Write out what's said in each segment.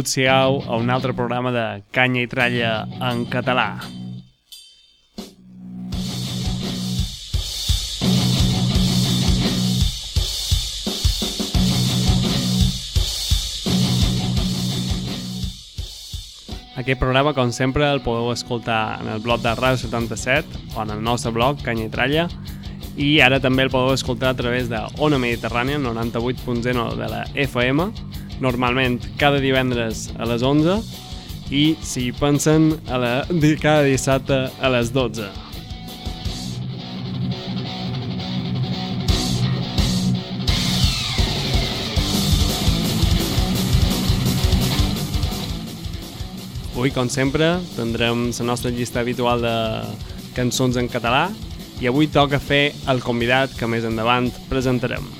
Benvinguts siau a un altre programa de Canya i Tralla en català. Aquest programa, com sempre, el podeu escoltar en el blog de Ràdio 77 o en el nostre blog, Canya i Tralla, i ara també el podeu escoltar a través de Ona Mediterrània, 98.0 de la FM, normalment cada divendres a les 11 i, si hi pensen, a la, cada dissabte a les 12. Avui, com sempre, tindrem la nostra llista habitual de cançons en català i avui toca fer el convidat que més endavant presentarem.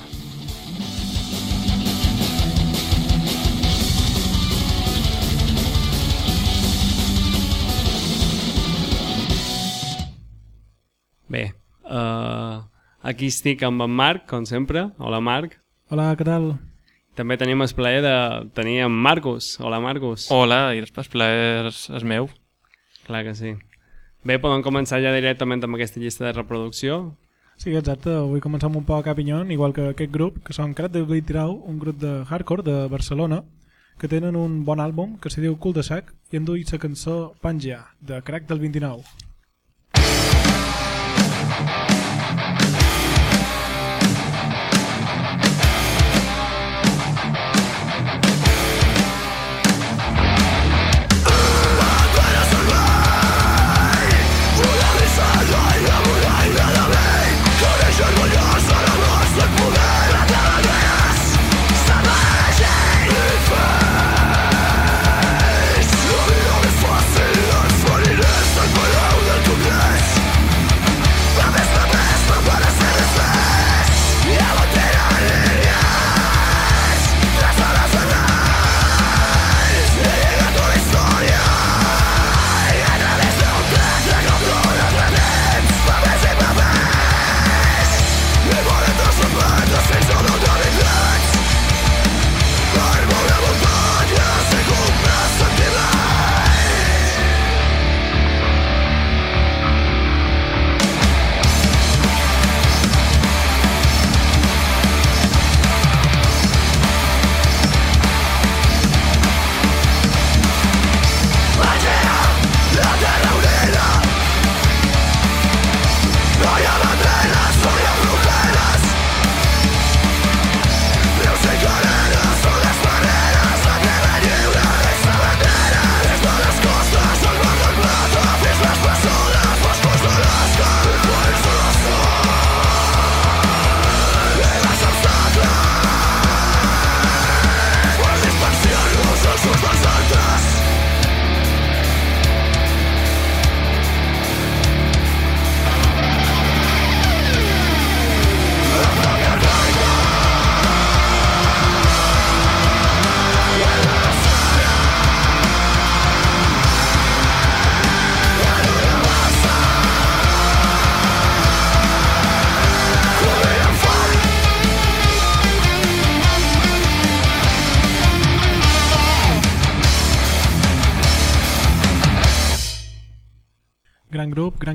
Aquí estic amb en Marc, com sempre. Hola, Marc. Hola, què tal? També tenim el plaer de tenir en Marcus. Hola, Marcus. Hola, i el plaer és, és meu. Clar que sí. Bé, podem començar ja directament amb aquesta llista de reproducció. Sí, exacte. Avui comencem un poc a Pinyon, igual que aquest grup, que són Crat de Blitrau, un grup de hardcore de Barcelona, que tenen un bon àlbum que se diu Cul de Sac i han duit la cançó Panja, de Crack del 29.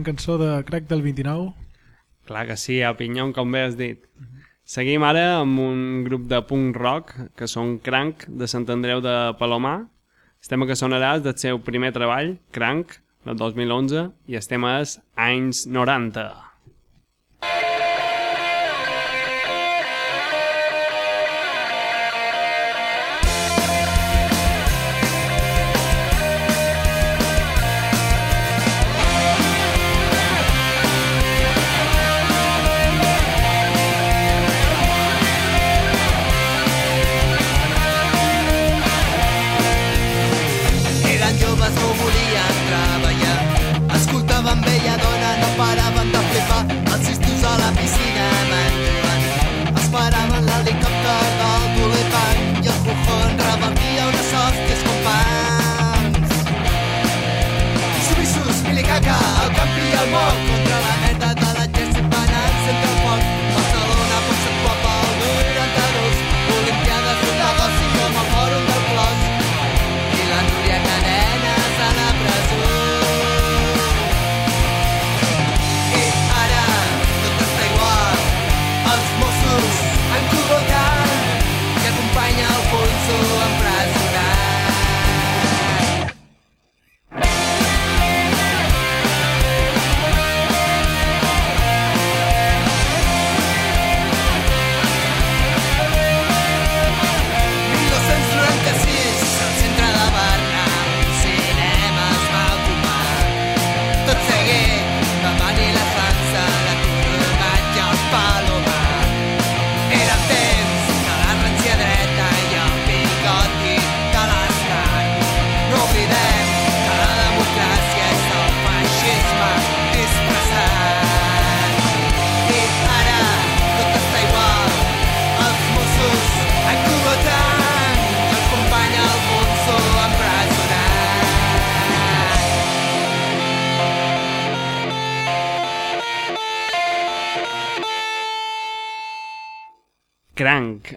Cançó de Crack del 29. Clar que sí, a Pinyon, com bé has dit. Seguim ara amb un grup de punk rock, que són Crank, de Sant Andreu de Palomar. El tema que sonarà del seu primer treball, Crank, del 2011, i el tema és Anys 90.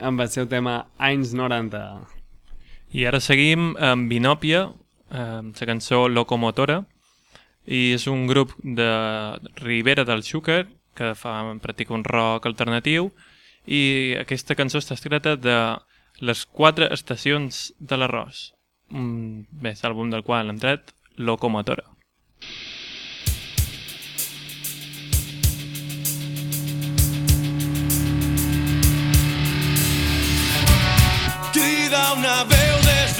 Amb el seu tema Anys 90. I ara seguim amb Binòpia, amb la cançó Locomotora, i és un grup de Ribera del Xúquer que fa, practica un rock alternatiu i aquesta cançó està escrita de les quatre estacions de l'arròs. Mm, bé, és l'àlbum del qual hem tret Locomotora. Crida una veu des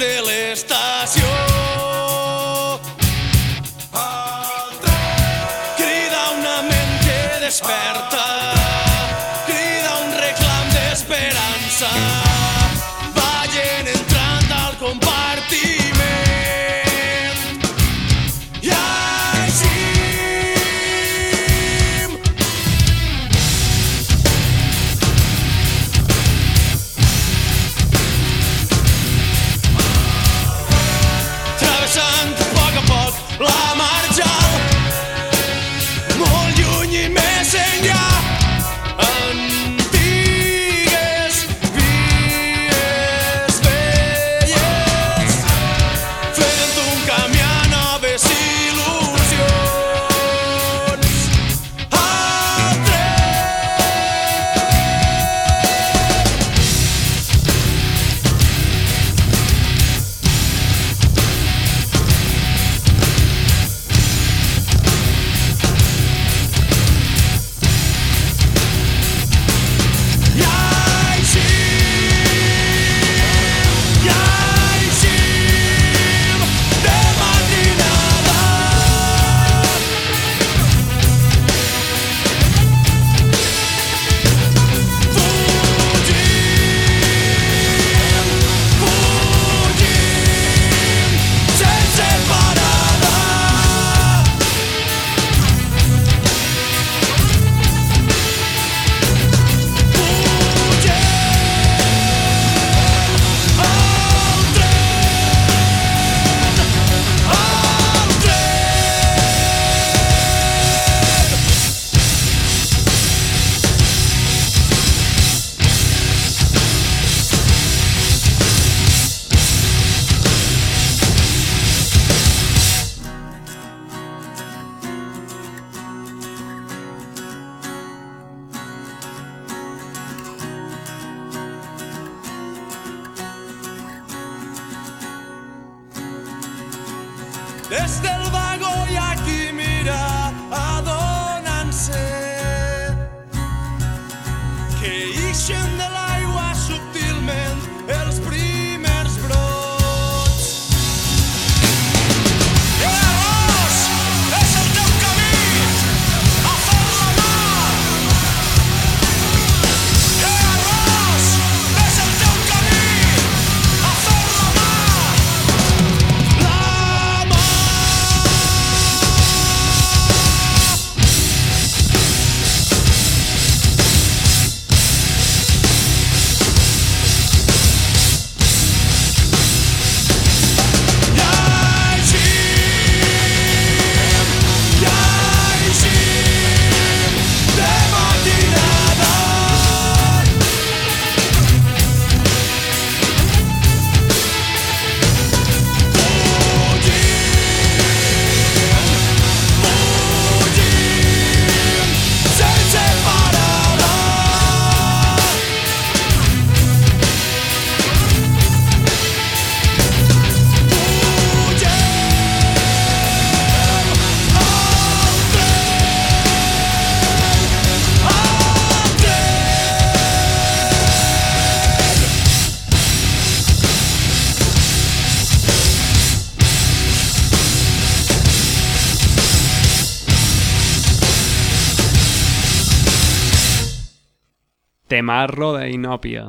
Temarro d'Inòpia.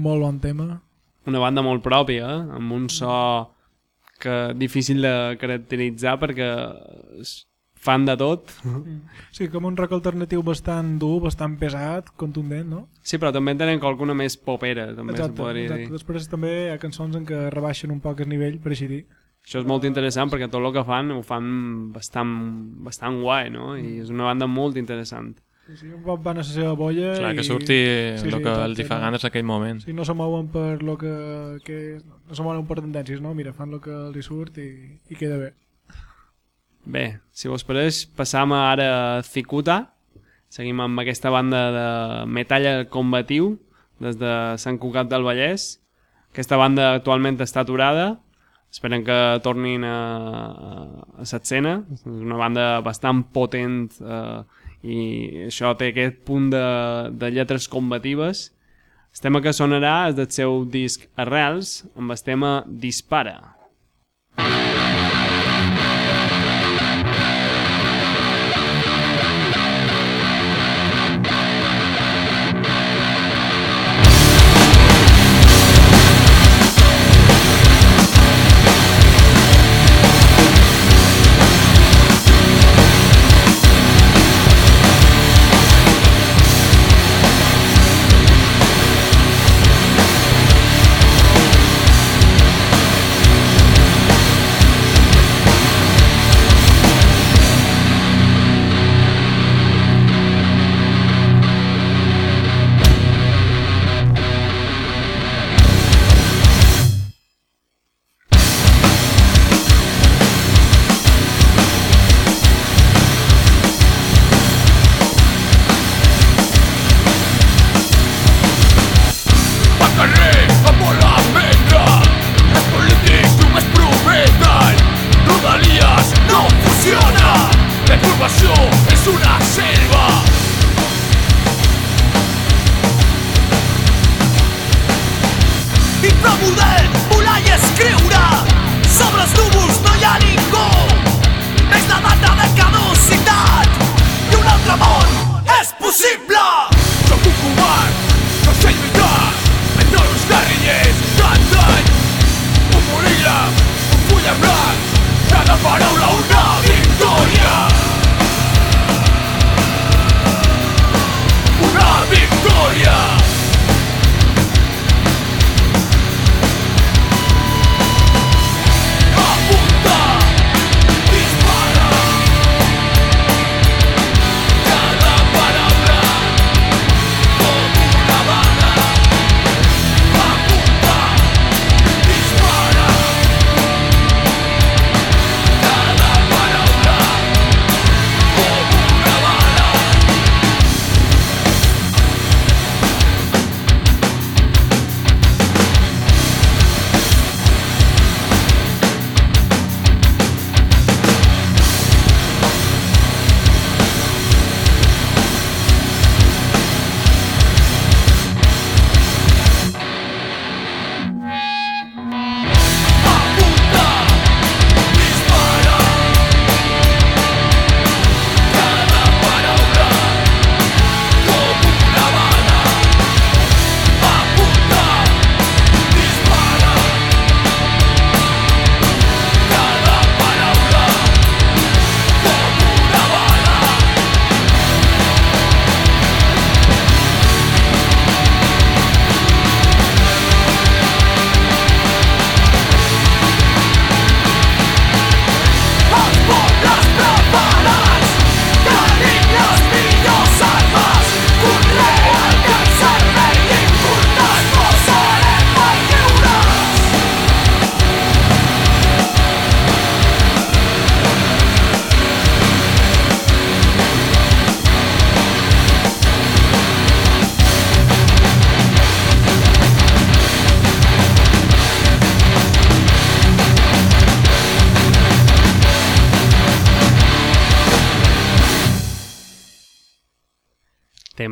Molt bon tema. Una banda molt pròpia, eh? amb un so que difícil de caracteritzar perquè fan de tot. Sí, com un rock alternatiu bastant dur, bastant pesat, contundent, no? Sí, però també tenen qualcuna més popera, també se podria dir. Després també hi ha cançons en què rebaixen un poc el nivell, per així dir. Això és molt interessant perquè tot el que fan ho fan bastant, bastant guai, no? I és una banda molt interessant. Sí, sí, un cop van a la seva bolla Clar, i... que surti Sí, el sí, que exacte, els hi fa no? ganes en aquell moment. Sí, no se mouen per lo que, que... No se mouen per tendències, no? Mira, fan el que els hi surt i, i queda bé. Bé, si vos pareix, passam ara a Cicuta. Seguim amb aquesta banda de metall combatiu des de Sant Cugat del Vallès. Aquesta banda actualment està aturada. Esperen que tornin a, a l'escena. És una banda bastant potent eh, i això té aquest punt de, de lletres combatives. El tema que sonarà és del seu disc Arrels amb el tema Dispara.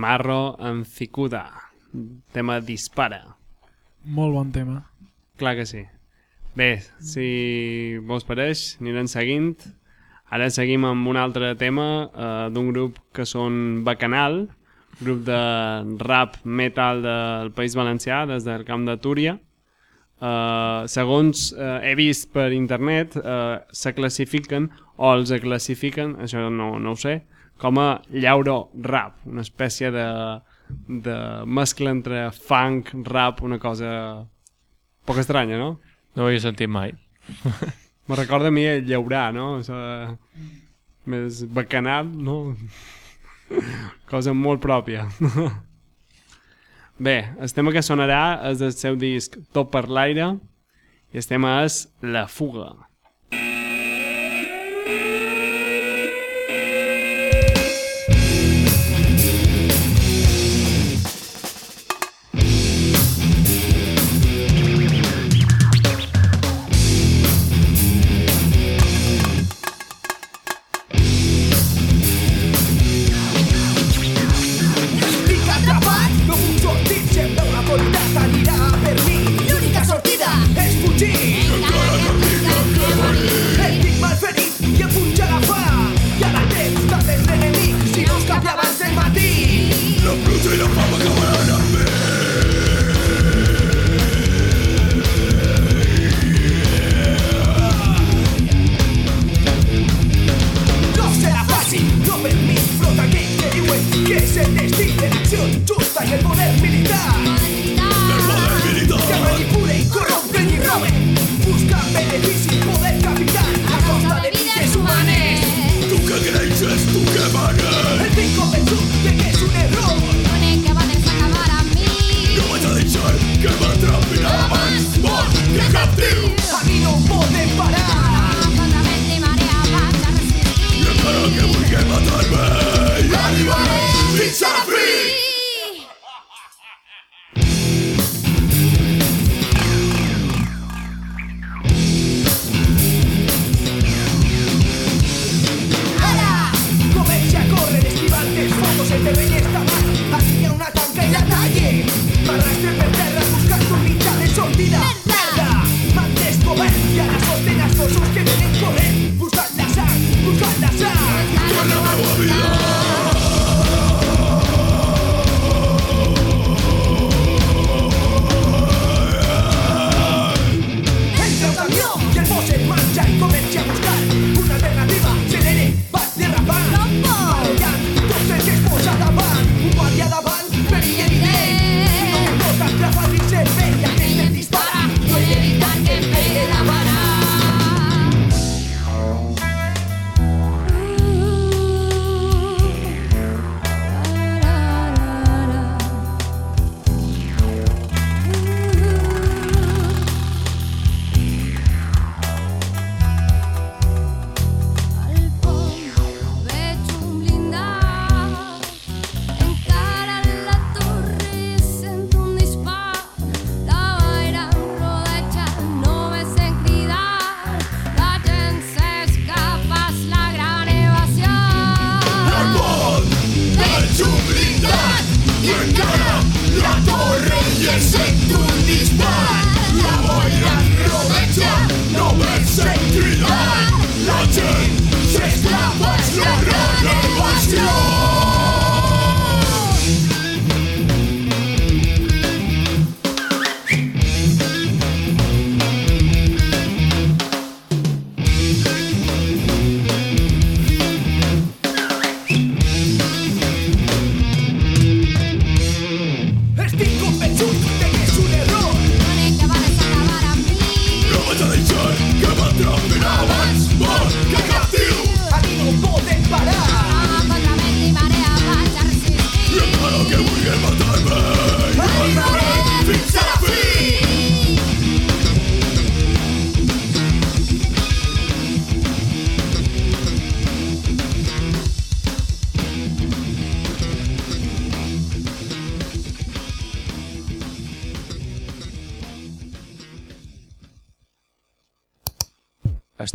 Temarro en Cicuda. Tema Dispara. Molt bon tema. Clar que sí. Bé, si vos pareix, anirem seguint. Ara seguim amb un altre tema eh, d'un grup que són Bacanal, grup de rap metal del País Valencià, des del camp de Túria. Uh, segons uh, he vist per internet, uh, se classifiquen, o els classifiquen, això no, no ho sé, com a llauro rap, una espècie de, de mescla entre funk, rap, una cosa poc estranya, no? No ho havia sentit mai. Me recorda a mi el llaurar, no? Això més bacanat, no? cosa molt pròpia. Bé, el tema que sonarà és del seu disc Tot per l'aire i el tema és La fuga.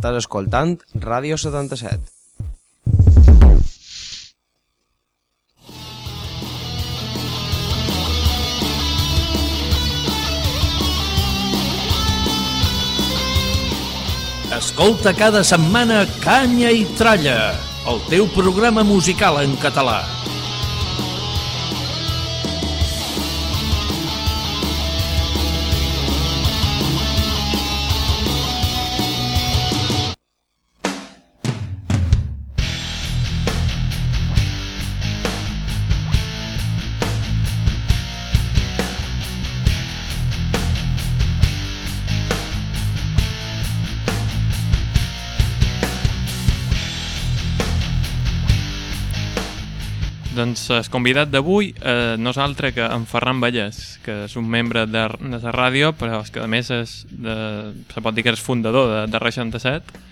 Estàs escoltant Ràdio 77. Escolta cada setmana Canya i Tralla, el teu programa musical en català. Convidat d'avui eh, no és altre que en Ferran Vallès, que és un membre de, de la ràdio, però és que a més és de, se pot dir que és fundador de, de Ràdio 67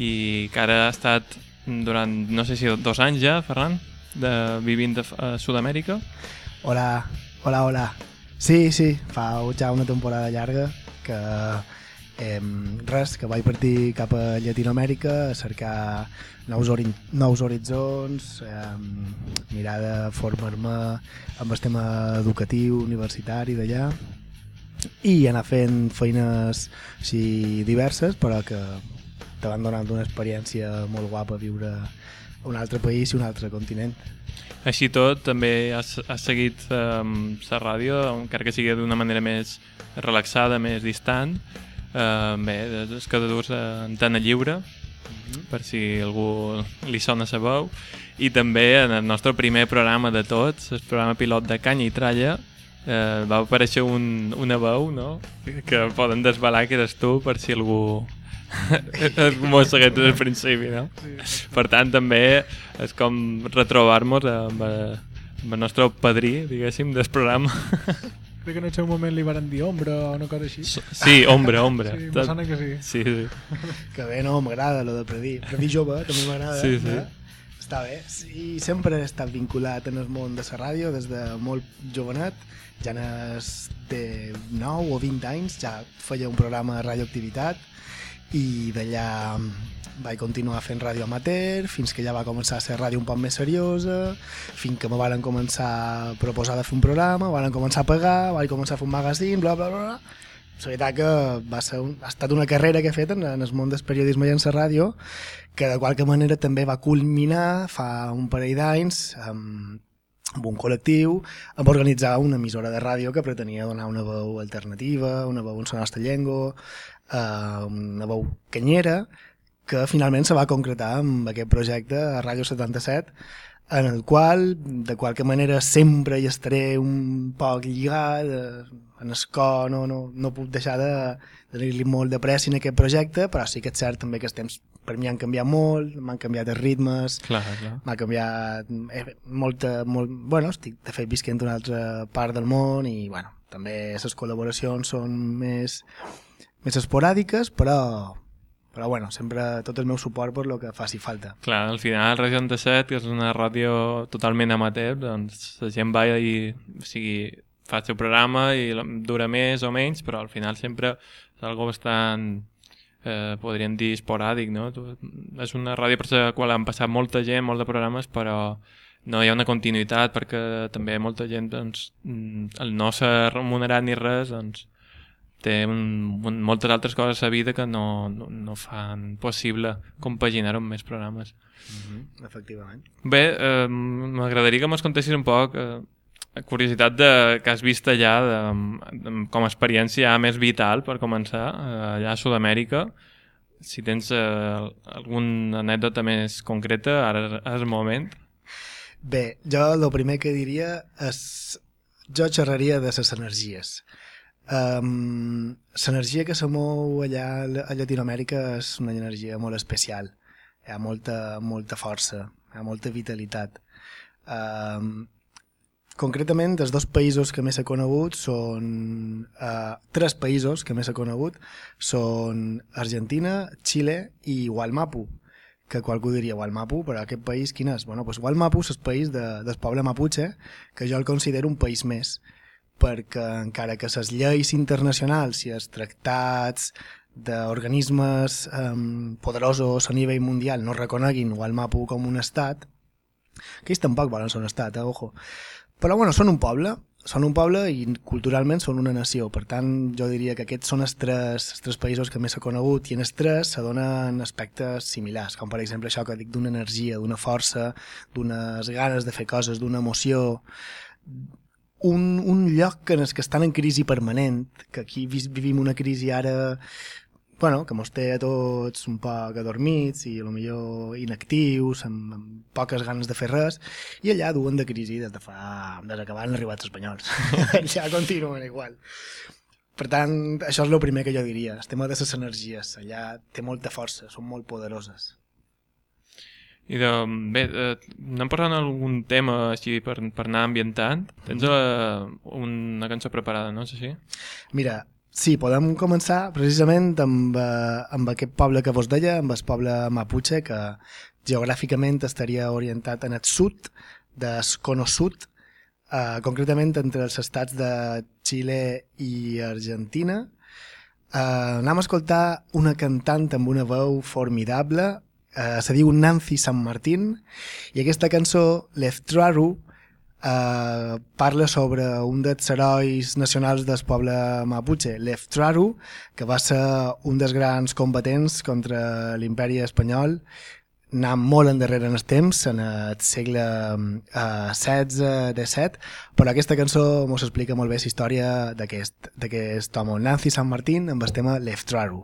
i que ara ha estat durant, no sé si dos anys ja, Ferran, de, vivint a, a Sud-amèrica. Hola, hola, hola. Sí, sí, fa ja una temporada llarga que eh, res, que vaig partir cap a Llatinoamèrica a cercar nous, ori nous horitzons, eh, mirar de formar-me amb el tema educatiu, universitari d'allà i anar fent feines així diverses però que te van donant una experiència molt guapa viure a un altre país i un altre continent. Així tot, també has, has seguit la ràdio, encara que sigui d'una manera més relaxada, més distant. Uh, bé, és que dus antena lliure, per si algú li sona la veu. I també en el nostre primer programa de tots, el programa pilot de Canya i Tralla, eh, va aparèixer un, una veu, no?, que poden desvelar que eres tu per si algú m'ho seguit des del principi, no? Per tant, també és com retrobar-nos amb, eh, amb el nostre padrí, diguéssim, del programa. Crec que en el seu moment li varen dir ombra o una cosa així. Sí, ombra, ombra. Sí, em sona que sí. Sí, sí. Que bé, no, m'agrada lo de predir. Predir jove, també m'agrada. Sí, sí. Eh? Està bé. Sí, sempre he estat vinculat en el món de la ràdio des de molt jovenet. Ja n'és de 9 o 20 anys, ja feia un programa de radioactivitat i d'allà vaig continuar fent ràdio amateur fins que ja va començar a ser ràdio un poc més seriosa fins que me varen començar a proposar de fer un programa, varen començar a pagar vaig començar a fer un magazine, bla bla bla, la veritat que va ser un, ha estat una carrera que he fet en, en el món del periodisme i en la ràdio que de qualque manera també va culminar fa un parell d'anys amb, amb un col·lectiu amb organitzar una emissora de ràdio que pretenia donar una veu alternativa, una veu en la nostra llengua, eh, una veu canyera, que finalment se va concretar amb aquest projecte a Ràdio 77, en el qual, de qualque manera, sempre hi estaré un poc lligat, eh, en el cor no, no, no puc deixar de, de tenir-li molt de pressi en aquest projecte, però sí que és cert també que els temps per mi han canviat molt, m'han canviat els ritmes, m'ha canviat eh, molta, molt, bueno, estic de fet visquent en una altra part del món i bueno, també les col·laboracions són més, més esporàdiques, però, però bueno, sempre tot el meu suport per lo que faci falta. Clar, al final Ràdio 97, que és una ràdio totalment amateur, doncs la gent va i o sigui, fa el seu programa i dura més o menys, però al final sempre és algo bastant, eh, podríem dir, esporàdic, no? És una ràdio per la qual han passat molta gent, molt de programes, però no hi ha una continuïtat perquè també molta gent, doncs, mm, no s'ha remunerat ni res, doncs, té un, un, moltes altres coses a la vida que no, no, no fan possible compaginar-ho amb més programes. Efectivament. Bé, eh, m'agradaria que mos contessis un poc eh, curiositat de, que has vist allà de, de, com a experiència més vital per començar, eh, allà a Sud-amèrica. Si tens eh, alguna anècdota més concreta, ara és el moment. Bé, jo el primer que diria és... Jo xerraria de les energies. Um, L'energia que se mou allà a Llatinoamèrica és una energia molt especial. Hi ha molta, molta força, hi ha molta vitalitat. Um, concretament, els dos països que més he conegut són... Uh, tres països que més he conegut són Argentina, Xile i Gualmapu que qualcú diria Gualmapu, però aquest país quin és? Bueno, pues Gualmapu és el país de, del poble Mapuche, que jo el considero un país més, perquè encara que les lleis internacionals i els tractats d'organismes um, poderosos a nivell mundial no reconeguin Gualmapu com un estat, que ells tampoc volen ser un estat, eh, ojo. Però bueno, són un poble, són un poble i culturalment són una nació. Per tant, jo diria que aquests són els tres, els tres països que més s'ha conegut i en els tres se donen aspectes similars, com per exemple això que dic d'una energia, d'una força, d'unes ganes de fer coses, d'una emoció, un, un lloc en el que estan en crisi permanent, que aquí vi- vivim una crisi ara bueno, que mos té a tots un poc adormits i a lo millor inactius, amb, amb poques ganes de fer res, i allà duen de crisi des de fa... des que van arribar els espanyols. allà continuen igual. Per tant, això és el primer que jo diria, el tema de les energies. Allà té molta força, són molt poderoses. I de, bé, eh, anem parlant d'algun tema així per, per anar ambientant. Tens eh, una cançó preparada, no? És així? Mira, sí, podem començar precisament amb, eh, amb aquest poble que vos deia, amb el poble Mapuche, que geogràficament estaria orientat en el sud, del Cono Sud, eh, concretament entre els estats de Xile i Argentina. Eh, anem a escoltar una cantant amb una veu formidable, eh, se diu Nancy San Martín, i aquesta cançó, Leftraru, eh, parla sobre un dels herois nacionals del poble Mapuche, Leftraru, que va ser un dels grans combatents contra l'imperi espanyol, anant molt endarrere en el temps, en el segle eh, XVI-XVII, però aquesta cançó mos explica molt bé la història d'aquest home, Nancy San Martín, amb el tema Leftraru.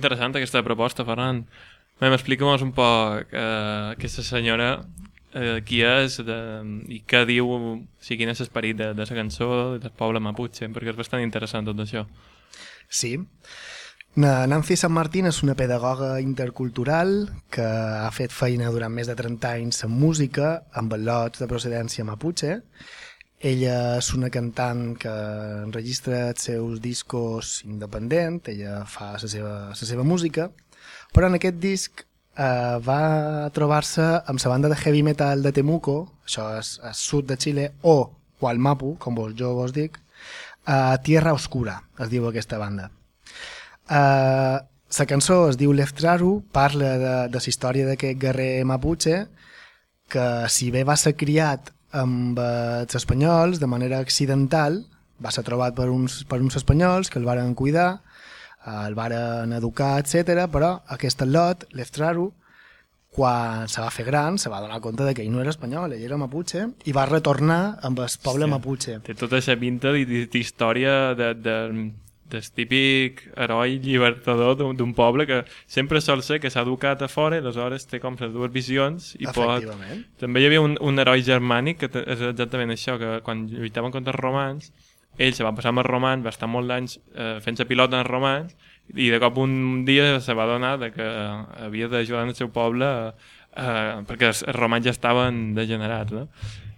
Interessant aquesta proposta, Ferran. Bé, M'explica-mos un poc eh, aquesta senyora eh, qui és de, i què diu, o sigui, quin és l'esperit de, de la cançó del poble Mapuche, perquè és bastant interessant tot això. Sí. Na- Nancy San Martín és una pedagoga intercultural que ha fet feina durant més de 30 anys en música amb al·lots de procedència maputxe. Ella és una cantant que enregistra els seus discos independent, ella fa la seva, la seva música, però en aquest disc eh, va trobar-se amb la banda de heavy metal de Temuco, això és al sud de Xile, o Hualmapu, com vos, jo vos dic, a Tierra Oscura, es diu aquesta banda. Uh, la cançó es diu Leftraru, parla de, de la història d'aquest guerrer Mapuche, que si bé va ser criat amb eh, els espanyols de manera accidental, va ser trobat per uns, per uns espanyols que el varen cuidar, eh, el varen educar, etc. però aquest lot, Leftraru, quan se va fer gran, se va donar compte de que ell no era espanyol, ell era Mapuche, i va retornar amb el poble Hòstia. Mapuche. Té tota aquesta pinta d'hi- d'hi- d'història de, de, del típic heroi llibertador d'un poble que sempre sol ser que s'ha educat a fora i aleshores té com les dues visions i pot... També hi havia un, un heroi germànic que és exactament això, que quan lluitaven contra els romans ell se va passar amb els romans, va estar molts anys eh, fent-se pilot en els romans i de cop un dia se va donar de que havia d'ajudar el seu poble eh, perquè els, els romans ja estaven degenerats no?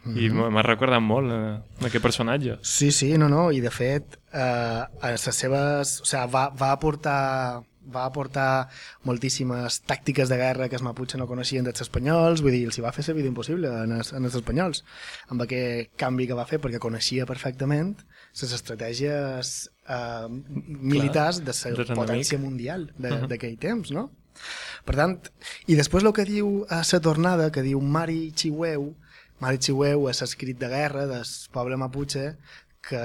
I Mhm. m'ha recordat molt eh, aquest personatge Sí, sí, no, no, i de fet eh, a les seves, o sigui, va, va aportar va aportar moltíssimes tàctiques de guerra que els Mapuche no coneixien dels espanyols, vull dir, els hi va fer la vida impossible en els, en els espanyols, amb aquest canvi que va fer, perquè coneixia perfectament les estratègies eh, militars de la potència enemics. mundial de- Mhm. d'aquell temps, no? Per tant, i després el que diu a la tornada, que diu Mari Chihueu, És escrit de guerra del poble Mapuche, que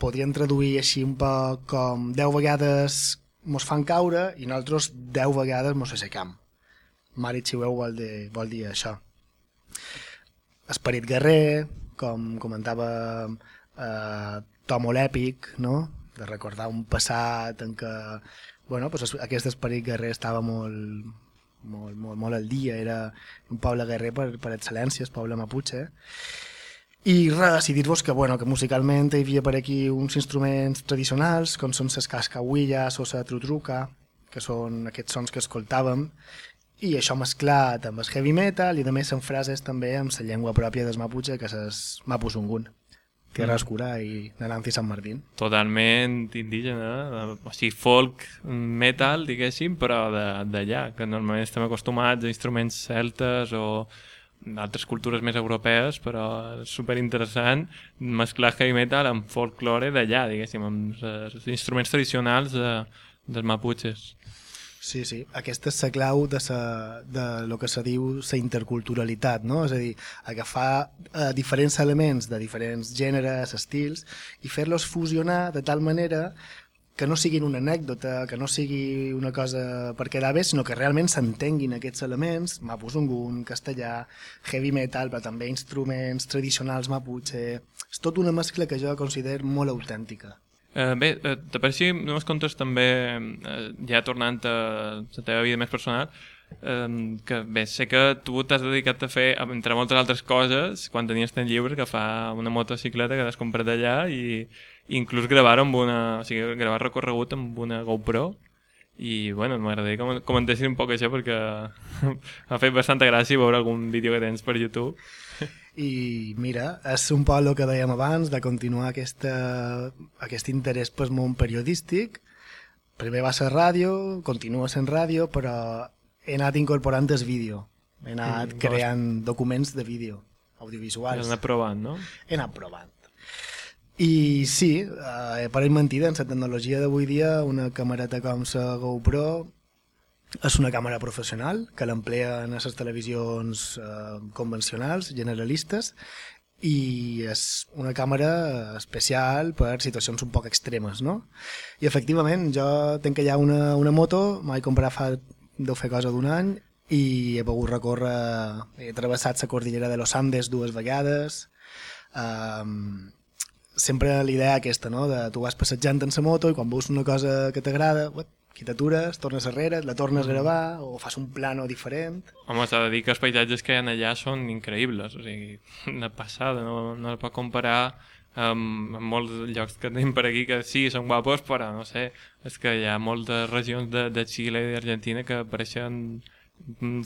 podríem traduir així un poc com 10 vegades mos fan caure i nosaltres 10 vegades mos aixecam. Mari Chihueu vol vol dir això. Esperit guerrer, com comentava eh, to molt èpic, no? de recordar un passat en què bueno, pues, es- aquest esperit guerrer estava molt, molt, molt, molt al dia, era un poble guerrer per, per excel·lència, el poble Mapuche. I res, i dir-vos que, bueno, que musicalment hi havia per aquí uns instruments tradicionals, com són les cascahuilles o la trutruca, que són aquests sons que escoltàvem, i això mesclat amb el heavy metal i a més en frases també amb la llengua pròpia dels Mapuche, que és Mapuzungun, Tierra Mm. Oscura i Nananci San Martín. totalment indígena, eh? o sigui, folk metal, diguéssim, però de- d'allà, que normalment estem acostumats a instruments celtes o d'altres cultures més europees, però és superinteressant mesclar heavy metal amb folklore d'allà, diguéssim, amb els instruments tradicionals de, dels maputxes. Sí, sí. Aquesta és la clau de, sa, de lo que se diu la interculturalitat, no? És a dir, agafar eh, diferents elements de diferents gèneres, estils, i fer-los fusionar de tal manera que no siguin una anècdota, que no sigui una cosa per quedar bé, sinó que realment s'entenguin aquests elements, mapuzungun, castellà, heavy metal, però també instruments tradicionals mapuche... És tot una mescla que jo considero molt autèntica. Eh, bé, eh, te pareix si només contes també, eh, ja tornant a la teva vida més personal, eh, que bé, sé que tu t'has dedicat a fer, entre moltes altres coses, quan tenies temps lliure, que fa una motocicleta que t'has comprat allà i inclús gravar amb una, o sigui, gravar recorregut amb una GoPro. I bueno, m'agradaria que com- comentessis un poc això perquè m'ha fet bastanta gràcia veure algun vídeo que tens per YouTube I mira, és un poc el que dèiem abans, de continuar aquesta, aquest interès pel món periodístic. Primer va ser ràdio, continua sent ràdio, però he anat incorporant el vídeo. He anat Mm, creant documents de vídeo, audiovisuals. anat provant, no? He anat provant. I sí, eh, parell mentida, en la tecnologia d'avui dia, una camereta com la GoPro és una càmera professional que l'empleen a les televisions eh, convencionals, generalistes, i és una càmera especial per situacions un poc extremes, no? I efectivament, jo tenc allà una, una moto, m'he comprat fa, deu fer cosa d'un any, i he pogut recórrer, he travessat la cordillera de los Andes dues vegades, um, sempre l'idea aquesta, no? de tu vas passejant en la moto i quan veus una cosa que t'agrada, Aquí t'atures, tornes darrere, la tornes a gravar, o fas un plano diferent. Home, s'ha de dir que els paisatges que hi ha allà són increïbles, o sigui, una passada, no, no es pot comparar amb, amb molts llocs que tenim per aquí que sí, són guapos, però no sé, és que hi ha moltes regions de, de Xile i d'Argentina que apareixen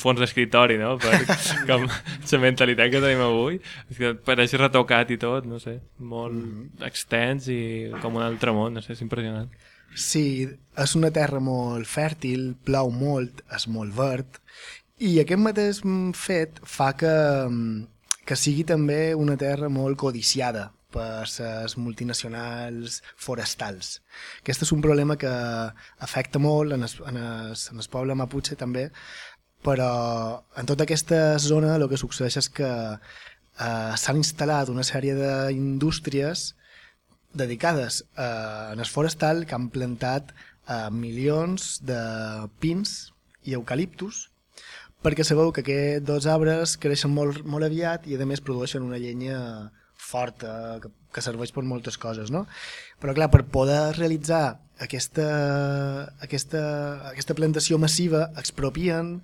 fons d'escriptori, no? Per, com la mentalitat que tenim avui, és que pareix retocat i tot, no sé, molt Mm-hmm. extens i com un altre món, no sé, és impressionant. Sí, és una terra molt fèrtil, plou molt, és molt verd, i aquest mateix mm, fet fa que, mm, que sigui també una terra molt codiciada per les multinacionals forestals. Aquest és un problema que afecta molt en el, en el, en el poble Mapuche també, però en tota aquesta zona el que succeeix és que eh, s'han instal·lat una sèrie d'indústries dedicades eh, en el forestal que han plantat eh, milions de pins i eucaliptus perquè sabeu que aquests dos arbres creixen molt, molt aviat i a més produeixen una llenya forta que, que serveix per moltes coses no? però clar, per poder realitzar aquesta, aquesta, aquesta plantació massiva expropien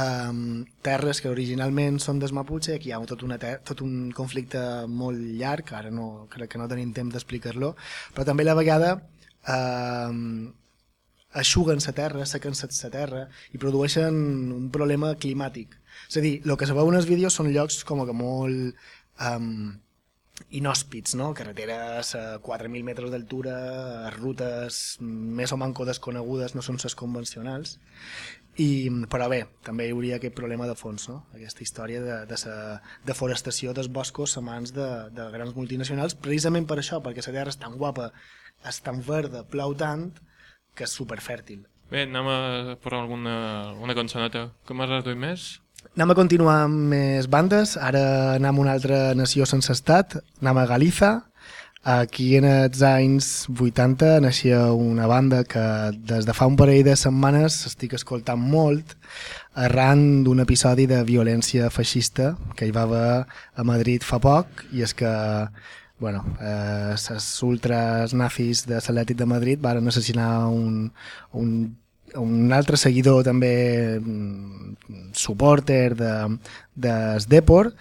um, terres que originalment són des Mapuche, aquí hi ha tot, una tot un conflicte molt llarg, ara no, crec que no tenim temps d'explicar-lo, però també a la vegada um, aixuguen la terra, sequen la terra i produeixen un problema climàtic. És a dir, el que se veu en els vídeos són llocs com que molt um, inhòspits, no? carreteres a 4.000 metres d'altura, rutes més o manco desconegudes, no són les convencionals, i, però bé, també hi hauria aquest problema de fons, no? aquesta història de, de la deforestació dels boscos a mans de, de grans multinacionals, precisament per això, perquè la terra és tan guapa, és tan verda, plou tant, que és superfèrtil. Bé, anem a per alguna una cançoneta. Com has reduït més? Anem a continuar amb més bandes, ara anem a una altra nació sense estat, anem a Galiza, aquí en els anys 80 naixia una banda que des de fa un parell de setmanes estic escoltant molt arran d'un episodi de violència feixista que hi va haver a Madrid fa poc i és que bueno, eh, les ultras nazis de l'Atlètic de Madrid van assassinar un, un un altre seguidor també mm, supporter de, des Depor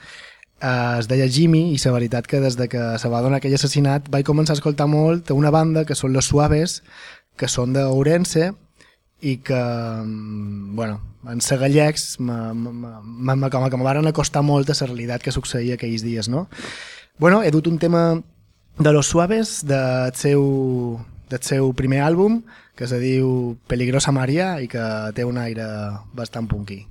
eh, es deia Jimmy i la veritat que des de que se va donar aquell assassinat vaig començar a escoltar molt una banda que són Los Suaves que són d'Ourense i que, mm, bueno, en ser gallecs me, me, me, com que me van acostar molt a la realitat que succeïa aquells dies, no? Bueno, he dut un tema de Los Suaves del seu, del seu primer àlbum que se diu Peligrosa Maria i que té un aire bastant punky.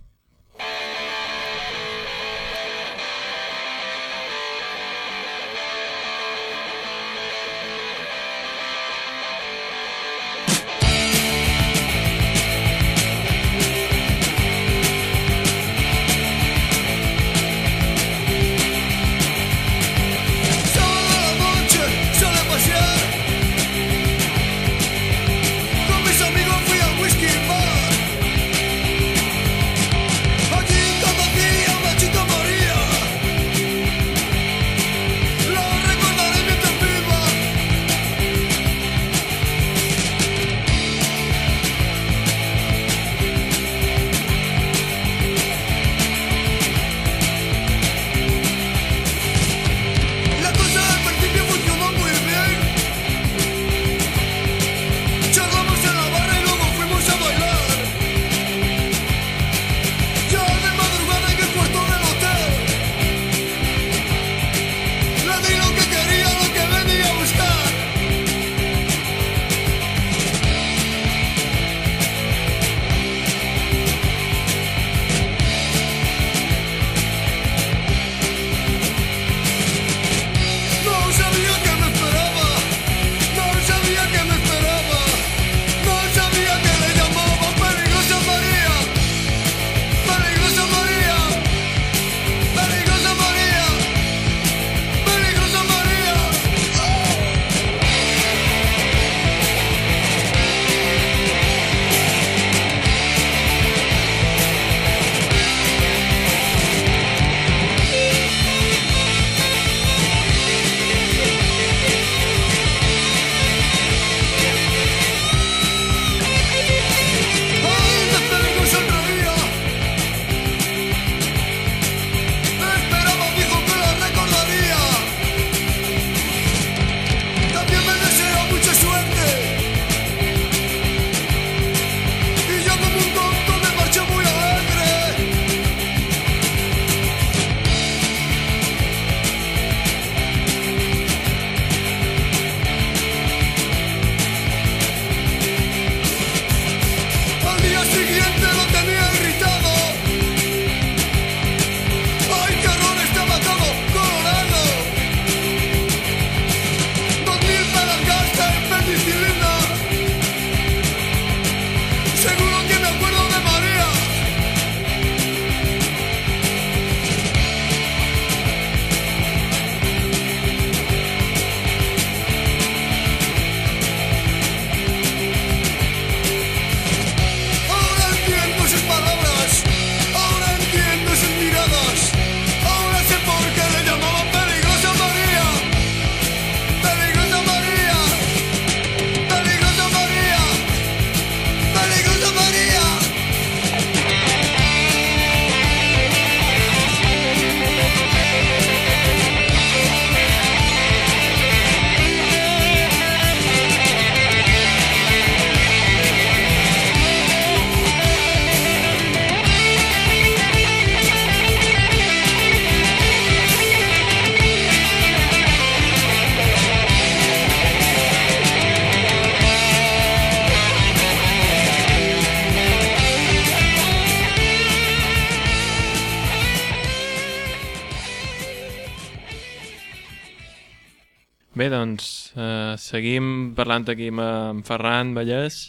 Bé, doncs eh, seguim parlant aquí amb, Ferran Vallès.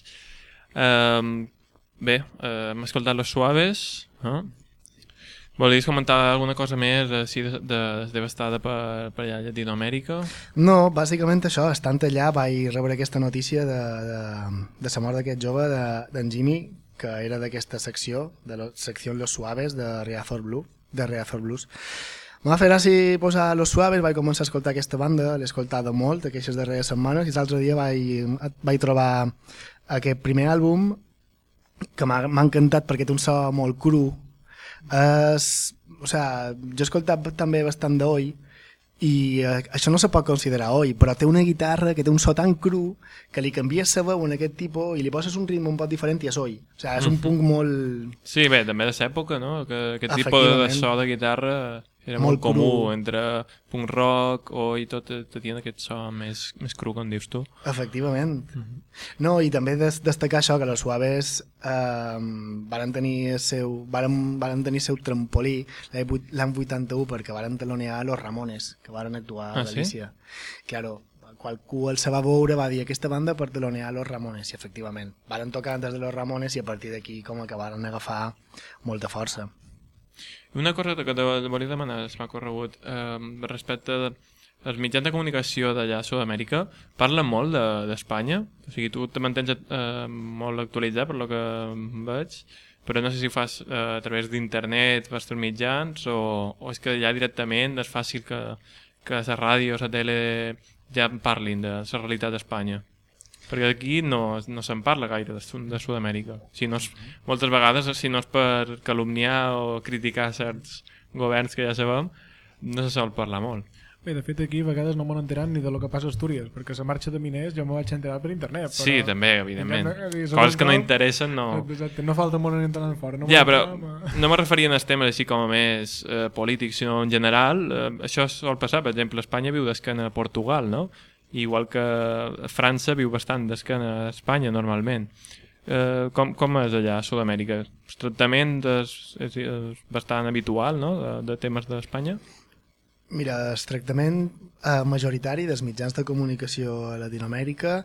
Eh, bé, eh, hem escoltat Los Suaves. Eh? Volies comentar alguna cosa més així de, de, devastada per, per allà Llatinoamèrica? No, bàsicament això, estant allà vaig rebre aquesta notícia de, de, de la mort d'aquest jove, de- d'en de, Jimmy, que era d'aquesta secció, de la secció Los Suaves de Reazor Blue, de Reazor Blues. Em va fer gràcia posar Los Suaves, vaig començar a escoltar aquesta banda, l'he escoltat molt aquestes darreres setmanes, i l'altre dia vaig, vaig trobar aquest primer àlbum que m'ha m'ha encantat perquè té un so molt cru. És, o sea, jo he escoltat també bastant d'oi i eh, això no se pot considerar oi, però té una guitarra que té un so tan cru que li canvies la veu en aquest tipus i li poses un ritme un poc diferent i és oi. O sigui, és un punt molt... Sí, bé, també de l'època, no? Que aquest tipus de so de guitarra era Molt molt, comú cru. entre punk rock o i tot, tenien aquest so més, més cru, com dius tu. Efectivament. No, i també des destacar això, que les Suaves eh, varen tenir el seu, varen, varen tenir el seu trampolí l'any vuit- l'any 81 perquè varen telonear Los Ramones, que varen actuar a Ah, sí? Galícia. Claro, qualcú el se va veure va dir aquesta banda per telonear Los Ramones, i efectivament. Varen tocar antes de Los Ramones i a partir d'aquí com que varen agafar molta força. Una cosa que te volia demanar, es m'ha corregut, eh, respecte als mitjans de comunicació d'allà a Sud-amèrica, parlen molt de- d'Espanya? De, o sigui, tu te mantens eh, molt actualitzat per lo que veig, però no sé si ho fas eh, a través d'internet, fas teus mitjans, o, o és que ja directament és fàcil que, que la ràdio o la tele ja parlin de la realitat d'Espanya. Perquè aquí no, no se'n parla gaire de, Sud- de Sud-amèrica. Si no és, moltes vegades, si no és per calumniar o criticar certs governs que ja sabem, no se sol parlar molt. Bé, de fet aquí a vegades no m'ho enterant ni de lo que passa a Astúries, perquè la marxa de miners jo m'ho vaig enterar per internet. Però... Sí, també, evidentment. En canvi, Coses que no interessen, no... Exacte, no falta molt en entrant fora. No Ja, però enterava, no me referia als temes així com a més eh, polítics, sinó en general. Eh, això sol passar, per exemple, Espanya viu d'esquena a Portugal, no? Igual que França viu bastant d'esquena a Espanya, normalment. Eh, com, com és allà a Sud-amèrica? El tractament és, és, és bastant habitual, no?, de, de temes d'Espanya? Mira, el tractament eh, majoritari dels mitjans de comunicació a Latinoamèrica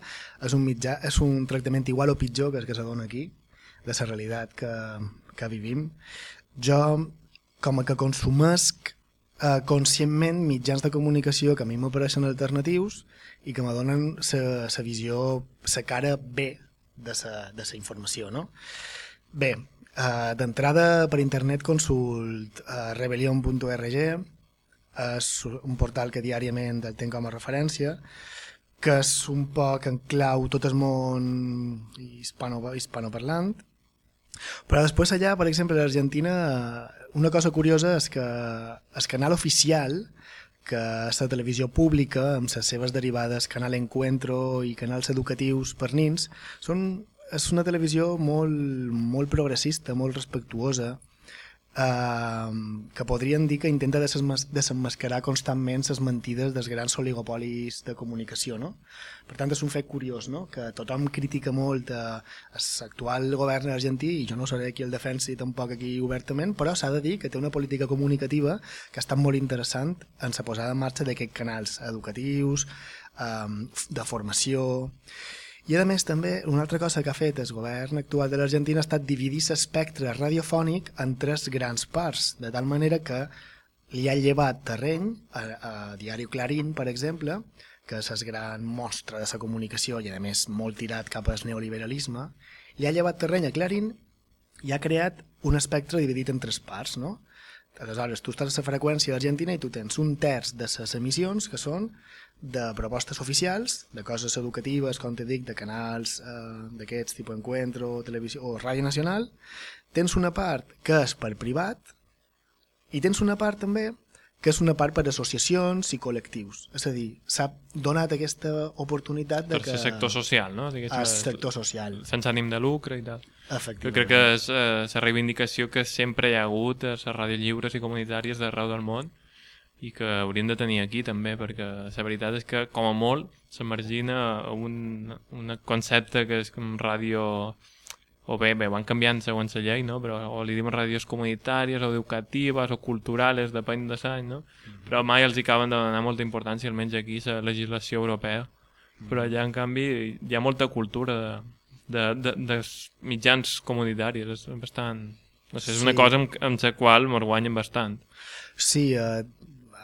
és un, mitjà, és un tractament igual o pitjor que el que se dona aquí, de la realitat que, que vivim. Jo, com a que consumesc eh, conscientment mitjans de comunicació que a mi m'apareixen alternatius i que me donen la visió, la cara B de la informació, no? Bé, eh, d'entrada per internet consult eh, rebellion.org, és un portal que diàriament el tenc com a referència, que és un poc en clau tot el món hispano, hispanoparlant, però després allà, per exemple, a l'Argentina, una cosa curiosa és que el canal oficial, que la televisió pública, amb les seves derivades Canal Encuentro i canals educatius per nins, són, és una televisió molt, molt progressista, molt respectuosa, eh, que podrien dir que intenta desenmas- desenmascarar constantment les mentides dels grans oligopolis de comunicació, no? Per tant, és un fet curiós, no? Que tothom critica molt eh, l'actual govern argentí, i jo no seré qui el defensi tampoc aquí obertament, però s'ha de dir que té una política comunicativa que està molt interessant en la posada en marxa d'aquests canals educatius, de formació... I a més també una altra cosa que ha fet el govern actual de l'Argentina ha estat dividir l'espectre radiofònic en tres grans parts, de tal manera que li ha llevat terreny a, a Diario Clarín, per exemple, que és el gran mostra de la comunicació i a més molt tirat cap al neoliberalisme, li ha llevat terreny a Clarín i ha creat un espectre dividit en tres parts, no? Aleshores, tu estàs a la freqüència d'Argentina i tu tens un terç de les emissions que són de propostes oficials, de coses educatives, com te dic, de canals eh, d'aquests tipus Encuentro, televisió o Ràdio Nacional. Tens una part que és per privat i tens una part també que és una part per associacions i col·lectius. És a dir, s'ha donat aquesta oportunitat de Per que... sector social, no? Ah, sector social. Sense ànim de lucre i tal. Efectivament. crec que és eh, la reivindicació que sempre hi ha hagut a les ràdios lliures i comunitàries d'arreu del món i que hauríem de tenir aquí també, perquè la veritat és que com a molt s'emergina un, un concepte que és com ràdio o bé, bé, van canviant segons la llei, no? però, o li diuen ràdios comunitàries o educatives o culturales, depèn de l'any, no? però mai els hi acaben de donar molta importància, almenys aquí, la legislació europea. Però allà, en canvi, hi ha molta cultura de, de, de, de mitjans comunitaris, és bastant... No sé, és una Sí. cosa amb, amb la qual mos guanyen bastant. Sí, eh,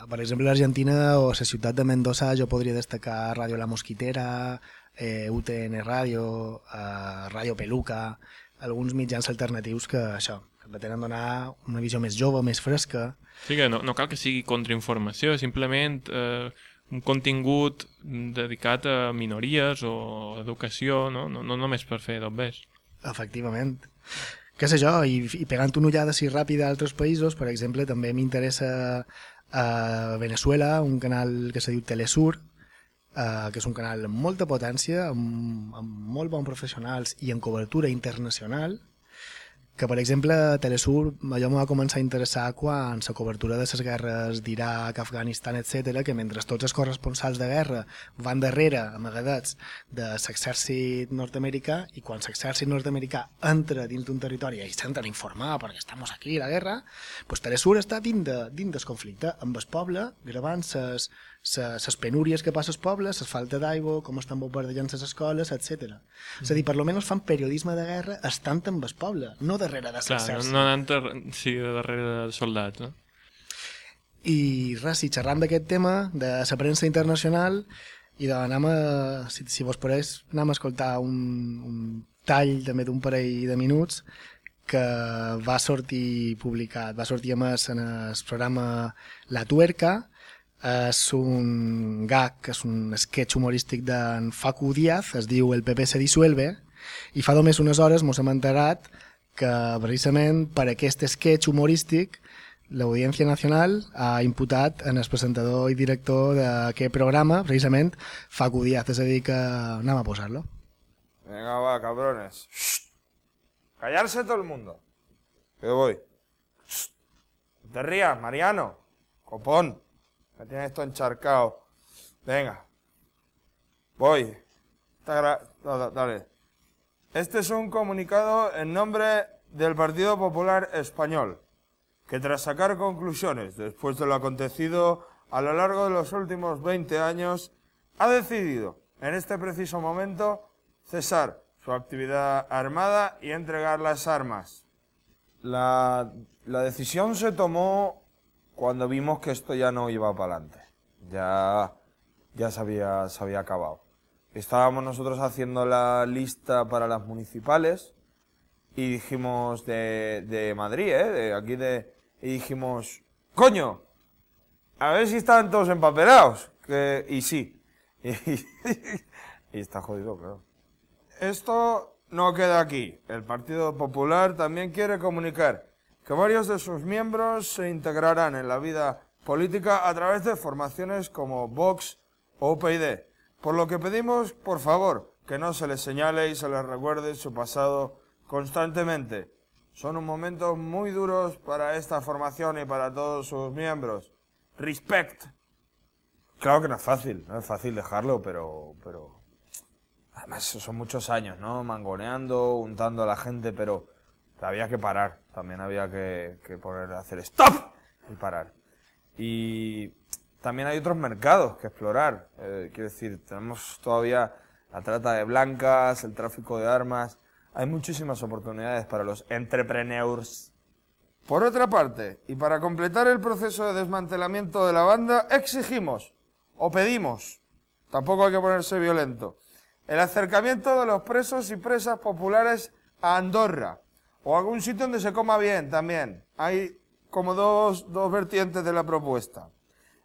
per exemple, l'Argentina o la ciutat de Mendoza jo podria destacar Ràdio La Mosquitera, eh, UTN Ràdio, eh, Ràdio Peluca, alguns mitjans alternatius que això, que pretenen donar una visió més jove, més fresca. Sí que no, no cal que sigui contrainformació, simplement eh, un contingut dedicat a minories o educació, no, no, no només per fer dobbers. Efectivament. Què sé jo, i, i pegant una ullada així ràpida a altres països, per exemple, també m'interessa a Venezuela, un canal que se diu Telesur, eh, que és un canal amb molta potència, amb, amb molt bons professionals i amb cobertura internacional, que per exemple Telesur allò em va començar a interessar quan la cobertura de les guerres d'Iraq, Afganistan, etc que mentre tots els corresponsals de guerra van darrere, amagadets, de l'exèrcit nord-americà i quan l'exèrcit nord-americà entra dins d'un territori i s'entren a informar perquè estem aquí a la guerra, pues Telesur està dins, de, dins del conflicte amb el poble gravant ses, ses penúries que passa al poble, les falta d'aigua, com estan bombardejant les escoles, etc. És a dir, per lo menos fan periodisme de guerra estant amb el poble, no darrere de Clar, no, no anant sí, darrere de soldats, no? I res, i xerrant d'aquest tema, de la premsa internacional, i de anem a, si, si vos pareix, anem a escoltar un, un tall també d'un parell de minuts que va sortir publicat, va sortir a més en el programa La Tuerca, és un gag, és un sketch humorístic d'en Facu Díaz, es diu El PP se disuelve, i fa només unes hores mos hem enterat que precisament per aquest sketch humorístic l'Audiència Nacional ha imputat en el presentador i director d'aquest programa, precisament, Facu Díaz, és a dir que anem a posar-lo. Venga, va, cabrones. Shh. Callarse todo el mundo. Que voy. Shh. Te rías, Mariano. Copón. Me tienes esto encharcado. Venga. Voy. Dale. Este es un comunicado en nombre del Partido Popular Español, que tras sacar conclusiones después de lo acontecido a lo largo de los últimos 20 años, ha decidido en este preciso momento cesar su actividad armada y entregar las armas. La, la decisión se tomó cuando vimos que esto ya no iba para adelante. Ya, ya se, había, acabado. Estábamos nosotros haciendo la lista para las municipales y dijimos de, de Madrid, ¿eh? De aquí de... Y dijimos, coño, a ver si están todos empapelados. Y sí. Y, y está jodido, claro. Esto no queda aquí. El Partido Popular también quiere comunicar que varios de sus miembros se integrarán en la vida política a través de formaciones como Vox o UPyD. Por lo que pedimos, por favor, que no se les señale y se les recuerde su pasado constantemente. Son un momentos muy duros para esta formación y para todos sus miembros. Respect. Claro que no es fácil, no es fácil dejarlo, pero, pero además son muchos años, ¿no? Mangoneando, untando a la gente, pero había que parar, también había que, que poner, hacer stop y parar. Y también hay otros mercados que explorar, eh, quiero decir, tenemos todavía la trata de blancas, el tráfico de armas, hay muchísimas oportunidades para los entrepreneurs. Por otra parte, y para completar el proceso de desmantelamiento de la banda, exigimos, o pedimos, tampoco hay que ponerse violento, el acercamiento de los presos y presas populares a Andorra, o algún sitio donde se coma bien también. Hay como dos, dos vertientes de la propuesta.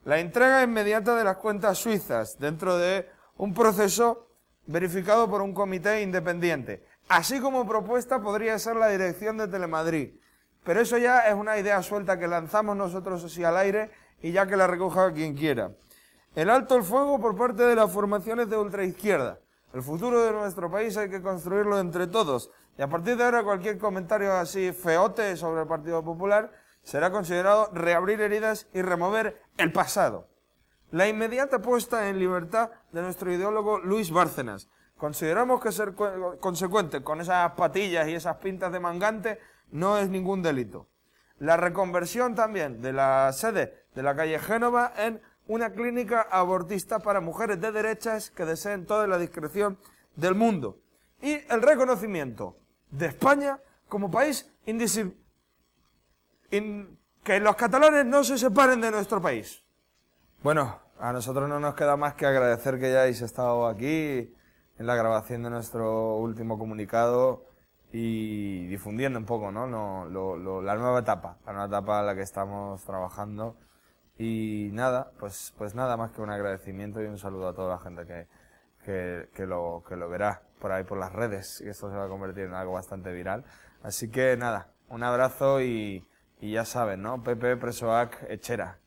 La entrega inmediata de las cuentas suizas dentro de un proceso verificado por un comité independiente. Así como propuesta podría ser la dirección de Telemadrid. Pero eso ya es una idea suelta que lanzamos nosotros así al aire y ya que la recoja quien quiera. El alto el fuego por parte de las formaciones de ultraizquierda. El futuro de nuestro país hay que construirlo entre todos. Y a partir de ahora cualquier comentario así feote sobre el Partido Popular será considerado reabrir heridas y remover el pasado. La inmediata puesta en libertad de nuestro ideólogo Luis Bárcenas, Consideramos que ser cu- consecuente con esas patillas y esas pintas de mangante no es ningún delito. La reconversión también de la sede de la calle Génova en una clínica abortista para mujeres de derechas que deseen toda la discreción del mundo. Y el reconocimiento de España como país indisi- in- que los catalanes no se separen de nuestro país. Bueno, a nosotros no nos queda más que agradecer que hayáis estado aquí en la grabación de nuestro último comunicado y difundiendo un poco ¿no? No, lo- lo- la nueva etapa, la nueva etapa en la que estamos trabajando. Y nada, pues, pues nada más que un agradecimiento y un saludo a toda la gente que, que, que lo, que lo verá por ahí por las redes, y esto se va a convertir en algo bastante viral. Así que nada, un abrazo y, y ya saben, ¿no? Pepe Presoac Echera.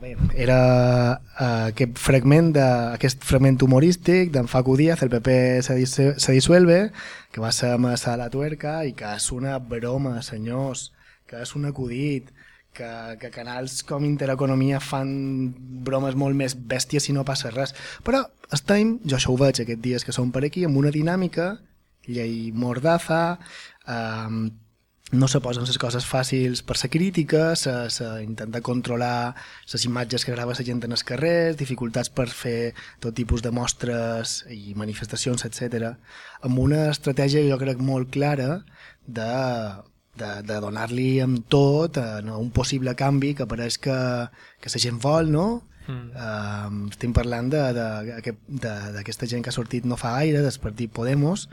Bé, era aquest fragment de, aquest fragment humorístic d'en Facu Díaz, el PP se, dis- se disuelve, que va ser Massa la tuerca i que és una broma, senyors, que és un acudit, que, que canals com Intereconomia fan bromes molt més bèsties si no passa res. Però estem, jo això ho veig aquests dies que som per aquí, amb una dinàmica, llei mordaza, eh, no se posen les coses fàcils per ser crítiques, se, se intenta controlar les imatges que grava la gent en els carrers, dificultats per fer tot tipus de mostres i manifestacions, etc. amb una estratègia jo crec molt clara de, de, de donar-li amb tot a un possible canvi que pareix que, que la gent vol, no? Mm. Uh, estem parlant d'aquesta gent que ha sortit no fa gaire del partit Podemos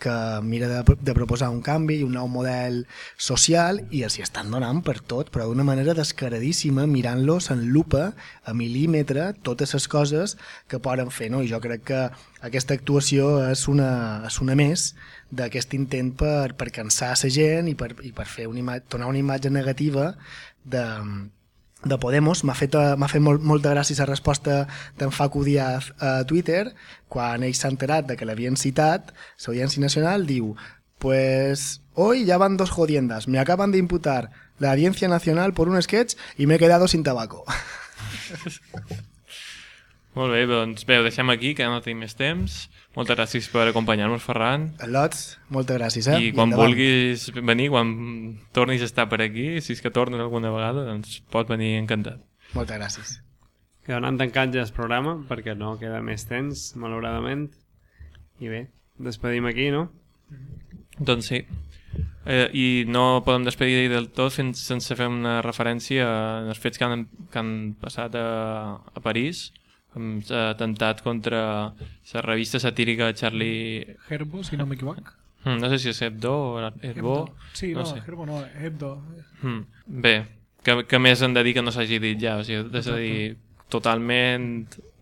que mira de, de proposar un canvi i un nou model social i els hi estan donant per tot, però d'una manera descaradíssima, mirant-los en lupa, a mil·límetre, totes les coses que poden fer. No? I jo crec que aquesta actuació és una, és una més d'aquest intent per, per cansar la gent i per, i per fer una ima donar una imatge negativa de, de Podemos. M'ha fet, fet molt, molta gràcia la resposta d'en Facu Díaz a Twitter, quan ell s'ha enterat de que l'havien citat, l'Audiència Nacional diu pues hoy ya van dos jodiendas, me acaban de imputar la Audiencia Nacional por un sketch y me he quedado sin tabaco. Molt bé, doncs bé, ho deixem aquí, que no tenim més temps. Moltes gràcies per acompanyar-nos, Ferran. Lots, moltes gràcies. Eh? I quan endavant. vulguis venir, quan tornis a estar per aquí, si és que tornes alguna vegada, doncs pot venir encantat. Moltes gràcies. Que donen tancat ja el programa, perquè no queda més temps, malauradament. I bé, despedim aquí, no? Doncs sí. Eh, I no podem despedir del tot fins, sense fer una referència als fets que han, que han passat a, a París, amb l'atemptat contra la revista satírica Charlie... Herbo, si no m'equivoc. Mm, No sé si és Hebdo o Herbo. Sí, no, sé. Herbo no, Hebdo. Mm. Bé, que, que més han de dir que no s'hagi dit ja, o sigui, és a dir, totalment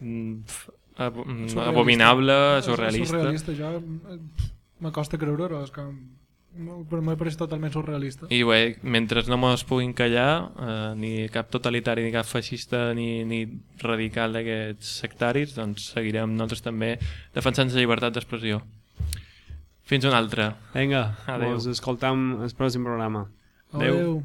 mm, pf, mm, abominable, surrealista. surrealista, jo eh, m'acosta creure-ho, és que no, per mi pareix totalment surrealista. I bé, mentre no mos puguin callar, eh, ni cap totalitari, ni cap feixista, ni, ni radical d'aquests sectaris, doncs seguirem nosaltres també defensant la llibertat d'expressió. Fins un altre. Vinga, ens escoltam el pròxim programa. Adéu.